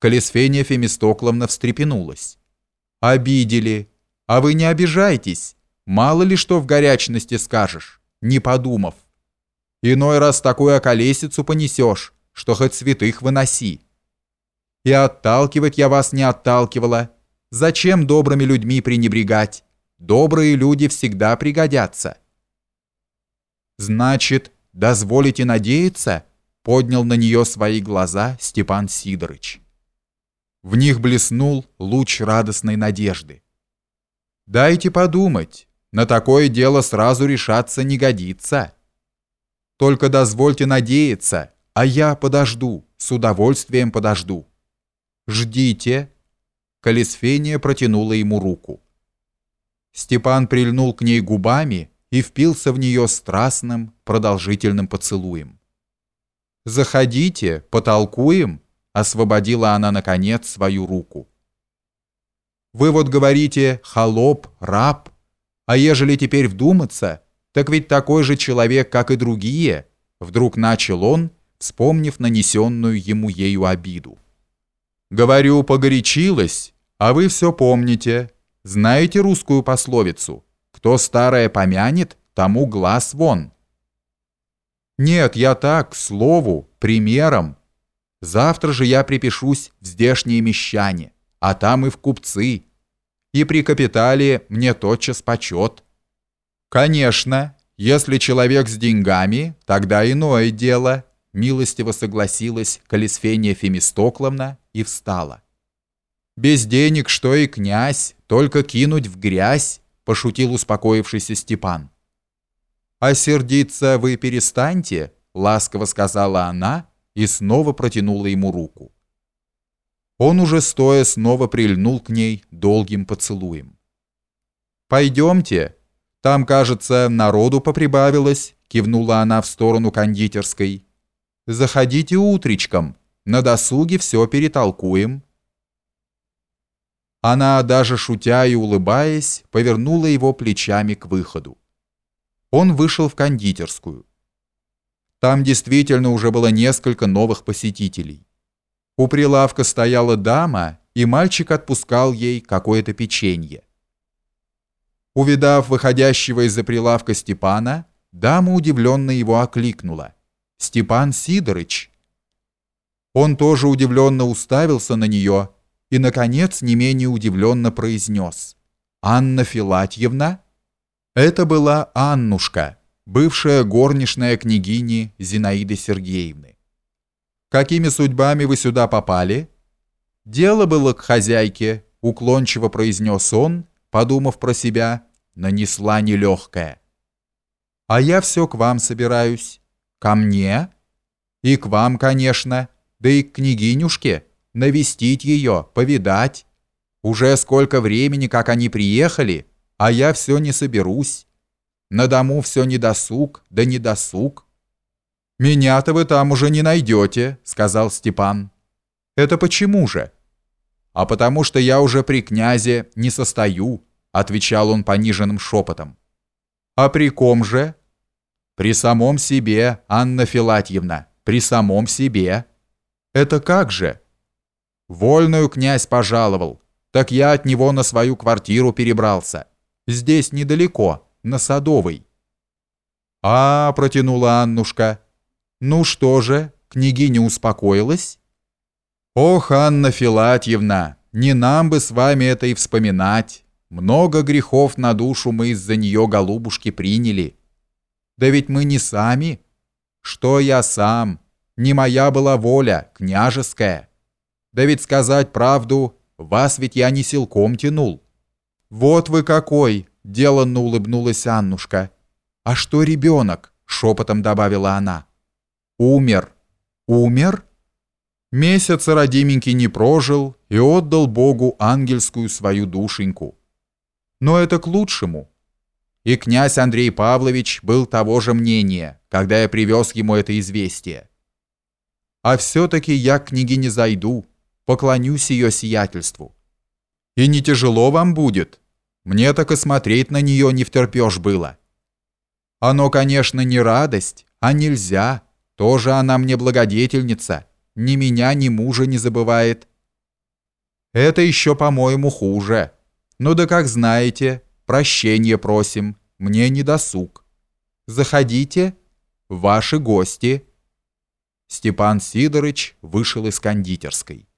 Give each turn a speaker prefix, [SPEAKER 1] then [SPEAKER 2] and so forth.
[SPEAKER 1] Колесфения Фемистокловна встрепенулась. «Обидели. А вы не обижайтесь. Мало ли что в горячности скажешь, не подумав. Иной раз такую околесицу понесешь, что хоть святых выноси. И отталкивать я вас не отталкивала. Зачем добрыми людьми пренебрегать? Добрые люди всегда пригодятся». «Значит, дозволите надеяться?» поднял на нее свои глаза Степан Сидорыч. В них блеснул луч радостной надежды. «Дайте подумать, на такое дело сразу решаться не годится. Только дозвольте надеяться, а я подожду, с удовольствием подожду. Ждите». Колесфения протянула ему руку. Степан прильнул к ней губами и впился в нее страстным, продолжительным поцелуем. «Заходите, потолкуем», — освободила она, наконец, свою руку. «Вы вот говорите «холоп», «раб», а ежели теперь вдуматься, так ведь такой же человек, как и другие», — вдруг начал он, вспомнив нанесенную ему ею обиду. «Говорю, погорячилась, а вы все помните. Знаете русскую пословицу? Кто старое помянет, тому глаз вон». Нет, я так, слову, примером. Завтра же я припишусь в здешние мещане, а там и в купцы. И при капитале мне тотчас почет. Конечно, если человек с деньгами, тогда иное дело, милостиво согласилась Колесфения Фемистокловна и встала. Без денег что и князь, только кинуть в грязь, пошутил успокоившийся Степан. «А сердиться вы перестаньте», — ласково сказала она и снова протянула ему руку. Он уже стоя снова прильнул к ней долгим поцелуем. «Пойдемте, там, кажется, народу поприбавилось», — кивнула она в сторону кондитерской. «Заходите утречком, на досуге все перетолкуем». Она, даже шутя и улыбаясь, повернула его плечами к выходу он вышел в кондитерскую. Там действительно уже было несколько новых посетителей. У прилавка стояла дама, и мальчик отпускал ей какое-то печенье. Увидав выходящего из-за прилавка Степана, дама удивленно его окликнула. «Степан Сидорыч!» Он тоже удивленно уставился на нее и, наконец, не менее удивленно произнес. «Анна Филатьевна?» Это была Аннушка, бывшая горничная княгини Зинаиды Сергеевны. «Какими судьбами вы сюда попали?» «Дело было к хозяйке», — уклончиво произнес он, подумав про себя, нанесла нелегкая. «А я все к вам собираюсь. Ко мне?» «И к вам, конечно, да и к княгинюшке, навестить ее, повидать. Уже сколько времени, как они приехали, а я все не соберусь. На дому все недосуг, да недосуг. «Меня-то вы там уже не найдете», — сказал Степан. «Это почему же?» «А потому что я уже при князе не состою», — отвечал он пониженным шепотом. «А при ком же?» «При самом себе, Анна Филатьевна, при самом себе». «Это как же?» «Вольную князь пожаловал, так я от него на свою квартиру перебрался». Здесь недалеко, на Садовой. А, протянула Аннушка. Ну что же, княгиня успокоилась? Ох, Анна Филатьевна, не нам бы с вами это и вспоминать. Много грехов на душу мы из-за нее, голубушки, приняли. Да ведь мы не сами. Что я сам? Не моя была воля, княжеская. Да ведь сказать правду, вас ведь я не силком тянул. «Вот вы какой!» – деланно улыбнулась Аннушка. «А что ребенок?» – шепотом добавила она. «Умер». «Умер?» Месяца родименький не прожил и отдал Богу ангельскую свою душеньку. Но это к лучшему. И князь Андрей Павлович был того же мнения, когда я привез ему это известие. А все-таки я к княгине зайду, поклонюсь ее сиятельству. И не тяжело вам будет. Мне так и смотреть на нее не втерпешь было. Оно, конечно, не радость, а нельзя. Тоже она мне благодетельница. Ни меня, ни мужа не забывает. Это еще, по-моему, хуже. Ну да как знаете, прощение просим. Мне не досуг. Заходите. Ваши гости. Степан Сидорыч вышел из кондитерской.